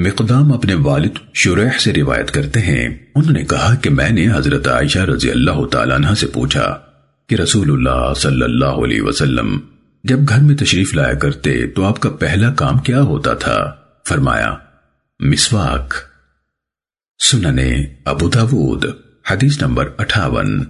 مقدام اپنے والد شریح سے روایت کرتے ہیں۔ انہوں نے کہا کہ میں نے حضرت عائشہ رضی اللہ تعالیٰ عنہ سے پوچھا کہ رسول اللہ صلی اللہ علیہ وسلم، جب گھر میں تشریف لایا کرتے تو آپ کا پہلا کام کیا ہوتا تھا؟ فرمایا، مسواک۔ سننے ابو داود، حدیث نمبر اٹھاون۔